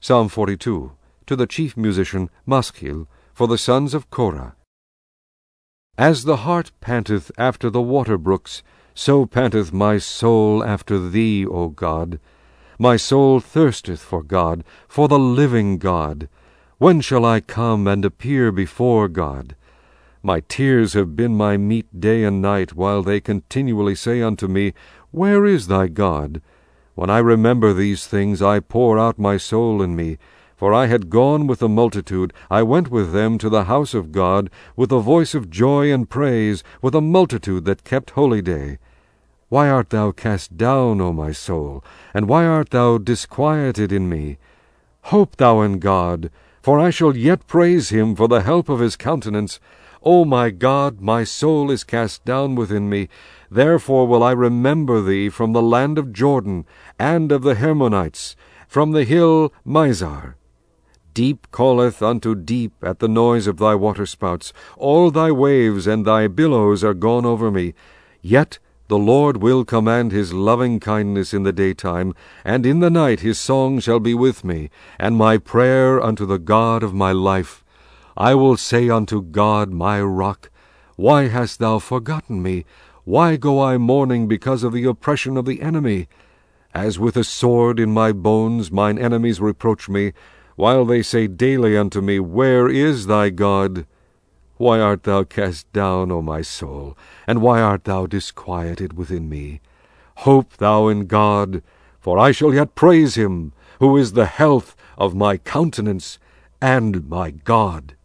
Psalm 42, to the chief musician Maschil, for the sons of Korah. As the hart panteth after the water brooks, so panteth my soul after thee, O God. My soul thirsteth for God, for the living God. When shall I come and appear before God? My tears have been my meat day and night, while they continually say unto me, Where is thy God? When I remember these things, I pour out my soul in me. For I had gone with the multitude, I went with them to the house of God, with a voice of joy and praise, with a multitude that kept holy day. Why art thou cast down, O my soul? And why art thou disquieted in me? Hope thou in God, for I shall yet praise him for the help of his countenance. O my God, my soul is cast down within me. Therefore will I remember thee from the land of Jordan, and of the Hermonites, from the hill Mizar. Deep calleth unto deep at the noise of thy waterspouts. All thy waves and thy billows are gone over me. Yet the Lord will command his loving kindness in the daytime, and in the night his song shall be with me, and my prayer unto the God of my life. I will say unto God my rock, Why hast thou forgotten me? Why go I mourning because of the oppression of the enemy? As with a sword in my bones mine enemies reproach me, while they say daily unto me, Where is thy God? Why art thou cast down, O my soul? And why art thou disquieted within me? Hope thou in God, for I shall yet praise him, who is the health of my countenance and my God.